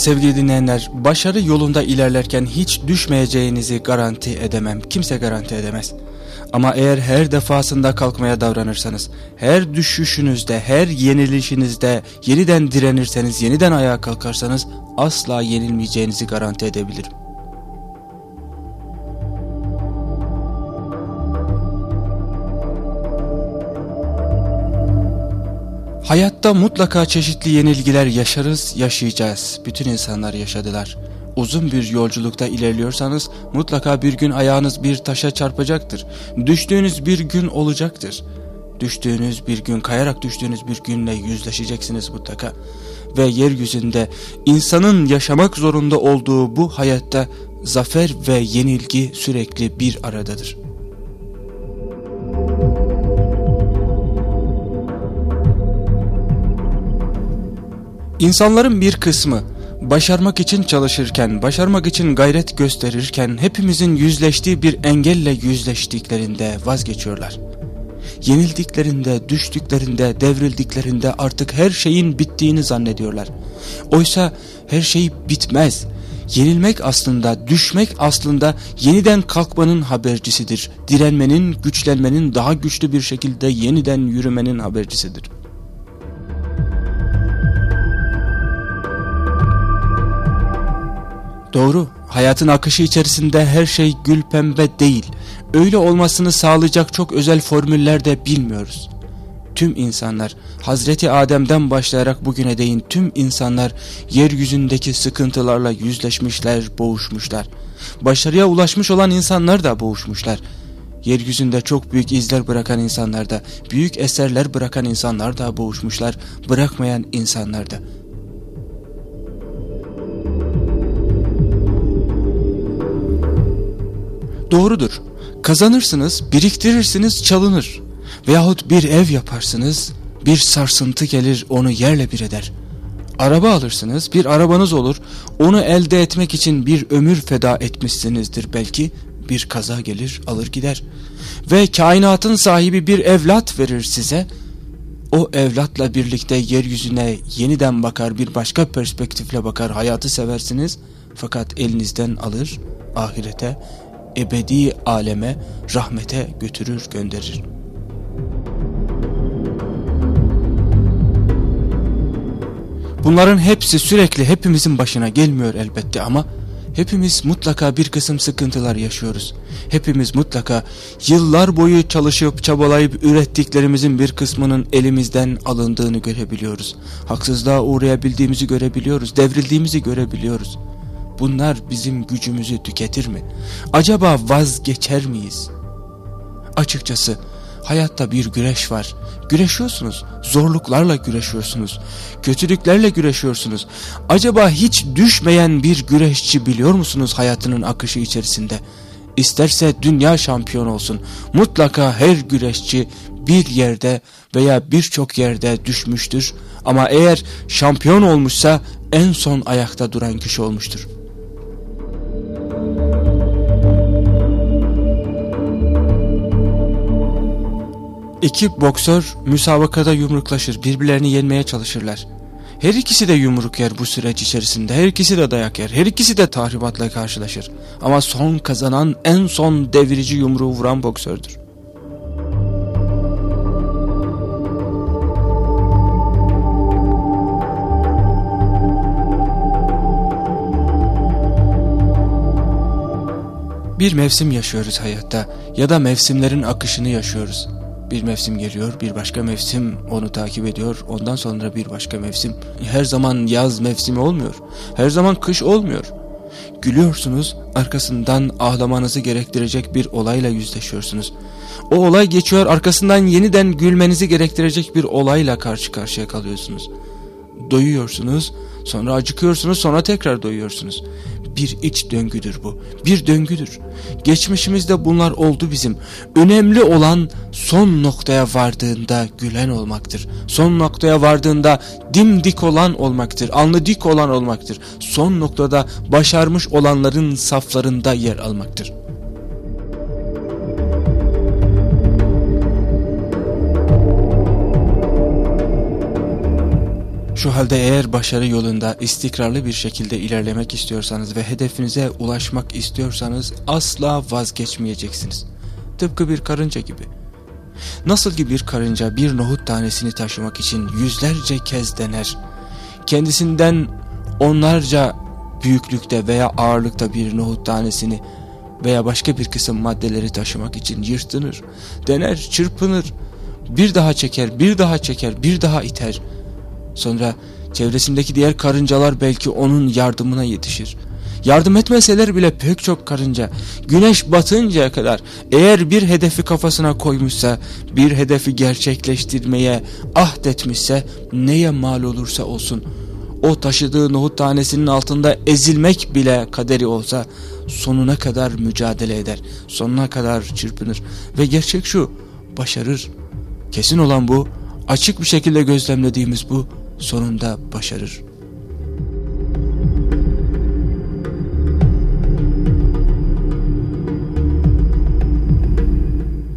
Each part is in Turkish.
Sevgili dinleyenler, başarı yolunda ilerlerken hiç düşmeyeceğinizi garanti edemem. Kimse garanti edemez. Ama eğer her defasında kalkmaya davranırsanız, her düşüşünüzde, her yenilişinizde yeniden direnirseniz, yeniden ayağa kalkarsanız asla yenilmeyeceğinizi garanti edebilirim. Hayatta mutlaka çeşitli yenilgiler yaşarız, yaşayacağız. Bütün insanlar yaşadılar. Uzun bir yolculukta ilerliyorsanız mutlaka bir gün ayağınız bir taşa çarpacaktır. Düştüğünüz bir gün olacaktır. Düştüğünüz bir gün, kayarak düştüğünüz bir günle yüzleşeceksiniz mutlaka. Ve yeryüzünde insanın yaşamak zorunda olduğu bu hayatta zafer ve yenilgi sürekli bir aradadır. İnsanların bir kısmı başarmak için çalışırken, başarmak için gayret gösterirken hepimizin yüzleştiği bir engelle yüzleştiklerinde vazgeçiyorlar. Yenildiklerinde, düştüklerinde, devrildiklerinde artık her şeyin bittiğini zannediyorlar. Oysa her şey bitmez. Yenilmek aslında, düşmek aslında yeniden kalkmanın habercisidir. Direnmenin, güçlenmenin, daha güçlü bir şekilde yeniden yürümenin habercisidir. Doğru, hayatın akışı içerisinde her şey gül pembe değil. Öyle olmasını sağlayacak çok özel formüller de bilmiyoruz. Tüm insanlar, Hazreti Adem'den başlayarak bugüne değin tüm insanlar yeryüzündeki sıkıntılarla yüzleşmişler, boğuşmuşlar. Başarıya ulaşmış olan insanlar da boğuşmuşlar. Yeryüzünde çok büyük izler bırakan insanlar da, büyük eserler bırakan insanlar da boğuşmuşlar, bırakmayan insanlar da. Doğrudur. Kazanırsınız, biriktirirsiniz, çalınır. Veyahut bir ev yaparsınız, bir sarsıntı gelir onu yerle bir eder. Araba alırsınız, bir arabanız olur, onu elde etmek için bir ömür feda etmişsinizdir belki, bir kaza gelir alır gider. Ve kainatın sahibi bir evlat verir size, o evlatla birlikte yeryüzüne yeniden bakar, bir başka perspektifle bakar, hayatı seversiniz, fakat elinizden alır, ahirete ebedi aleme, rahmete götürür gönderir. Bunların hepsi sürekli hepimizin başına gelmiyor elbette ama hepimiz mutlaka bir kısım sıkıntılar yaşıyoruz. Hepimiz mutlaka yıllar boyu çalışıp çabalayıp ürettiklerimizin bir kısmının elimizden alındığını görebiliyoruz. Haksızlığa uğrayabildiğimizi görebiliyoruz, devrildiğimizi görebiliyoruz bunlar bizim gücümüzü tüketir mi? Acaba vazgeçer miyiz? Açıkçası hayatta bir güreş var. Güreşiyorsunuz, zorluklarla güreşiyorsunuz, kötülüklerle güreşiyorsunuz. Acaba hiç düşmeyen bir güreşçi biliyor musunuz hayatının akışı içerisinde? İsterse dünya şampiyon olsun. Mutlaka her güreşçi bir yerde veya birçok yerde düşmüştür. Ama eğer şampiyon olmuşsa en son ayakta duran kişi olmuştur. İki boksör müsabakada yumruklaşır, birbirlerini yenmeye çalışırlar. Her ikisi de yumruk yer bu süreç içerisinde, her ikisi de dayak yer, her ikisi de tahribatla karşılaşır. Ama son kazanan en son devirici yumruğu vuran boksördür. Bir mevsim yaşıyoruz hayatta ya da mevsimlerin akışını yaşıyoruz. Bir mevsim geliyor, bir başka mevsim onu takip ediyor. Ondan sonra bir başka mevsim. Her zaman yaz mevsimi olmuyor. Her zaman kış olmuyor. Gülüyorsunuz, arkasından ağlamanızı gerektirecek bir olayla yüzleşiyorsunuz. O olay geçiyor, arkasından yeniden gülmenizi gerektirecek bir olayla karşı karşıya kalıyorsunuz. Doyuyorsunuz, sonra acıkıyorsunuz, sonra tekrar doyuyorsunuz bir iç döngüdür bu. Bir döngüdür. Geçmişimizde bunlar oldu bizim. Önemli olan son noktaya vardığında gülen olmaktır. Son noktaya vardığında dimdik olan olmaktır. Alnı dik olan olmaktır. Son noktada başarmış olanların saflarında yer almaktır. Şu halde eğer başarı yolunda istikrarlı bir şekilde ilerlemek istiyorsanız ve hedefinize ulaşmak istiyorsanız asla vazgeçmeyeceksiniz. Tıpkı bir karınca gibi. Nasıl ki bir karınca bir nohut tanesini taşımak için yüzlerce kez dener. Kendisinden onlarca büyüklükte veya ağırlıkta bir nohut tanesini veya başka bir kısım maddeleri taşımak için yırtınır, dener, çırpınır, bir daha çeker, bir daha çeker, bir daha iter. Sonra çevresindeki diğer karıncalar belki onun yardımına yetişir. Yardım etmeseler bile pek çok karınca güneş batıncaya kadar eğer bir hedefi kafasına koymuşsa, bir hedefi gerçekleştirmeye ahdetmişse neye mal olursa olsun o taşıdığı nohut tanesinin altında ezilmek bile kaderi olsa sonuna kadar mücadele eder, sonuna kadar çırpınır ve gerçek şu başarır. Kesin olan bu, açık bir şekilde gözlemlediğimiz bu sonunda başarır.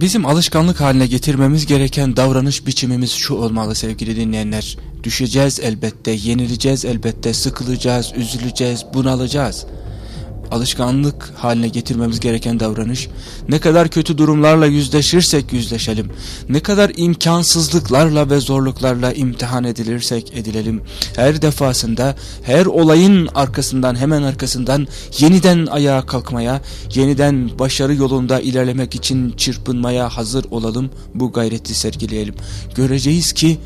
Bizim alışkanlık haline getirmemiz gereken davranış biçimimiz şu olmalı sevgili dinleyenler. Düşeceğiz elbette, yenileceğiz elbette, sıkılacağız, üzüleceğiz, bunalacağız alışkanlık haline getirmemiz gereken davranış, ne kadar kötü durumlarla yüzleşirsek yüzleşelim, ne kadar imkansızlıklarla ve zorluklarla imtihan edilirsek edilelim, her defasında, her olayın arkasından, hemen arkasından yeniden ayağa kalkmaya, yeniden başarı yolunda ilerlemek için çırpınmaya hazır olalım, bu gayreti sergileyelim. Göreceğiz ki,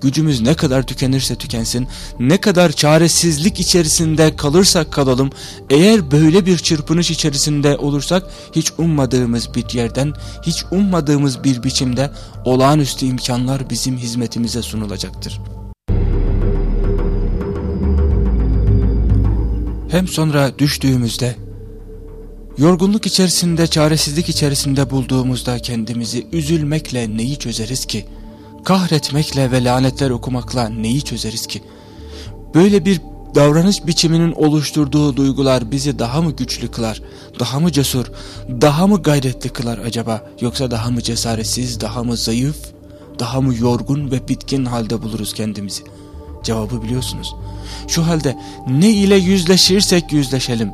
Gücümüz ne kadar tükenirse tükensin, ne kadar çaresizlik içerisinde kalırsak kalalım, eğer böyle bir çırpınış içerisinde olursak hiç ummadığımız bir yerden, hiç ummadığımız bir biçimde olağanüstü imkanlar bizim hizmetimize sunulacaktır. Hem sonra düştüğümüzde, yorgunluk içerisinde, çaresizlik içerisinde bulduğumuzda kendimizi üzülmekle neyi çözeriz ki? Kahretmekle ve lanetler okumakla neyi çözeriz ki? Böyle bir davranış biçiminin oluşturduğu duygular bizi daha mı güçlü kılar, daha mı cesur, daha mı gayretli kılar acaba? Yoksa daha mı cesaretsiz, daha mı zayıf, daha mı yorgun ve bitkin halde buluruz kendimizi? Cevabı biliyorsunuz. Şu halde ne ile yüzleşirsek yüzleşelim.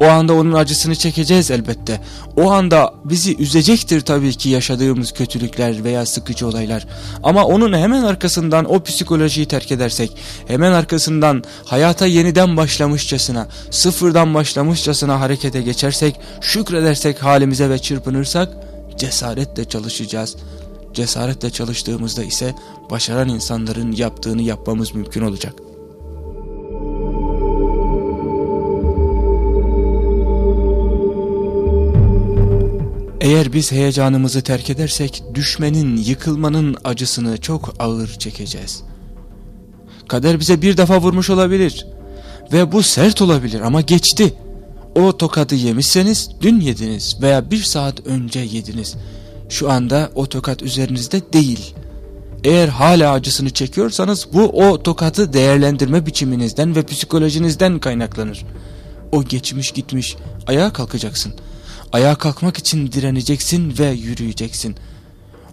O anda onun acısını çekeceğiz elbette. O anda bizi üzecektir tabii ki yaşadığımız kötülükler veya sıkıcı olaylar. Ama onun hemen arkasından o psikolojiyi terk edersek, hemen arkasından hayata yeniden başlamışçasına, sıfırdan başlamışçasına harekete geçersek, şükredersek halimize ve çırpınırsak cesaretle çalışacağız. Cesaretle çalıştığımızda ise başaran insanların yaptığını yapmamız mümkün olacak. Eğer biz heyecanımızı terk edersek düşmenin, yıkılmanın acısını çok ağır çekeceğiz. Kader bize bir defa vurmuş olabilir ve bu sert olabilir ama geçti. O tokadı yemişseniz dün yediniz veya bir saat önce yediniz. Şu anda o tokat üzerinizde değil. Eğer hala acısını çekiyorsanız bu o tokatı değerlendirme biçiminizden ve psikolojinizden kaynaklanır. O geçmiş gitmiş ayağa kalkacaksın.'' Ayağa kalkmak için direneceksin ve yürüyeceksin.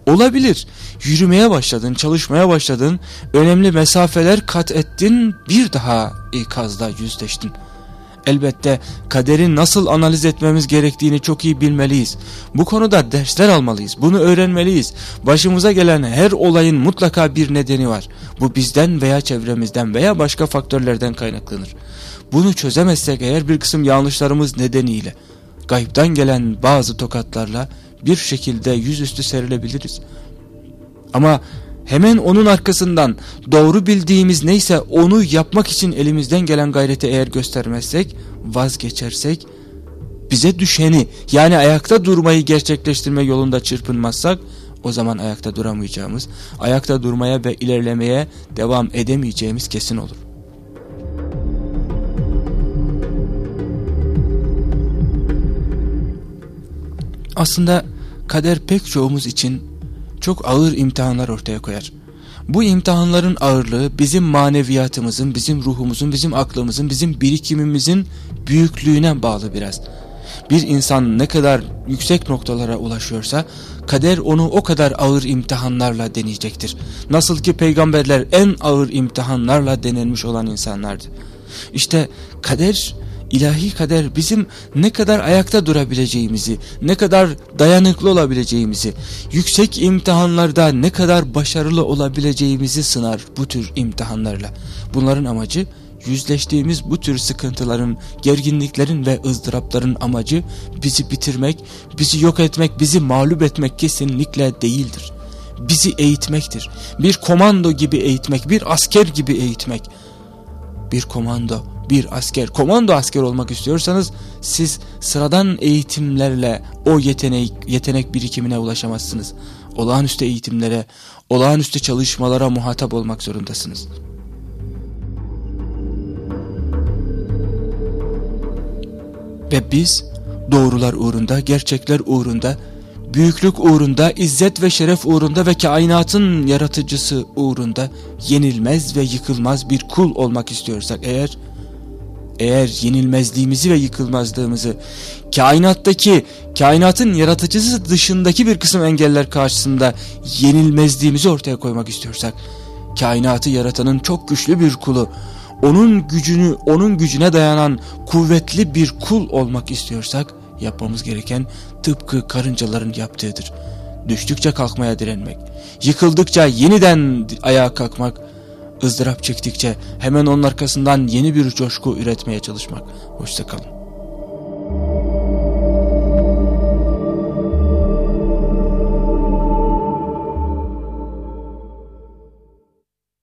Olabilir. Yürümeye başladın, çalışmaya başladın, önemli mesafeler kat ettin, bir daha ikazla yüzleştin. Elbette kaderi nasıl analiz etmemiz gerektiğini çok iyi bilmeliyiz. Bu konuda dersler almalıyız. Bunu öğrenmeliyiz. Başımıza gelen her olayın mutlaka bir nedeni var. Bu bizden veya çevremizden veya başka faktörlerden kaynaklanır. Bunu çözemezsek eğer bir kısım yanlışlarımız nedeniyle gaybden gelen bazı tokatlarla bir şekilde yüzüstü serilebiliriz. Ama hemen onun arkasından doğru bildiğimiz neyse onu yapmak için elimizden gelen gayreti eğer göstermezsek, vazgeçersek, bize düşeni yani ayakta durmayı gerçekleştirme yolunda çırpınmazsak, o zaman ayakta duramayacağımız, ayakta durmaya ve ilerlemeye devam edemeyeceğimiz kesin olur. Aslında kader pek çoğumuz için çok ağır imtihanlar ortaya koyar. Bu imtihanların ağırlığı bizim maneviyatımızın, bizim ruhumuzun, bizim aklımızın, bizim birikimimizin büyüklüğüne bağlı biraz. Bir insan ne kadar yüksek noktalara ulaşıyorsa kader onu o kadar ağır imtihanlarla deneyecektir. Nasıl ki peygamberler en ağır imtihanlarla denenmiş olan insanlardı. İşte kader ilahi kader bizim ne kadar ayakta durabileceğimizi, ne kadar dayanıklı olabileceğimizi, yüksek imtihanlarda ne kadar başarılı olabileceğimizi sınar bu tür imtihanlarla. Bunların amacı yüzleştiğimiz bu tür sıkıntıların, gerginliklerin ve ızdırapların amacı bizi bitirmek, bizi yok etmek, bizi mağlup etmek kesinlikle değildir. Bizi eğitmektir. Bir komando gibi eğitmek, bir asker gibi eğitmek. Bir komando, bir asker, komando asker olmak istiyorsanız siz sıradan eğitimlerle o yetenek, yetenek birikimine ulaşamazsınız. Olağanüstü eğitimlere, olağanüstü çalışmalara muhatap olmak zorundasınız. Ve biz doğrular uğrunda, gerçekler uğrunda, büyüklük uğrunda, izzet ve şeref uğrunda ve kainatın yaratıcısı uğrunda yenilmez ve yıkılmaz bir kul olmak istiyorsak eğer, eğer yenilmezliğimizi ve yıkılmazlığımızı kainattaki, kainatın yaratıcısı dışındaki bir kısım engeller karşısında yenilmezliğimizi ortaya koymak istiyorsak, kainatı yaratanın çok güçlü bir kulu, onun gücünü, onun gücüne dayanan kuvvetli bir kul olmak istiyorsak yapmamız gereken tıpkı karıncaların yaptığıdır. Düştükçe kalkmaya direnmek, yıkıldıkça yeniden ayağa kalkmak, ızdırap çektikçe hemen onun arkasından yeni bir coşku üretmeye çalışmak. Hoşçakalın.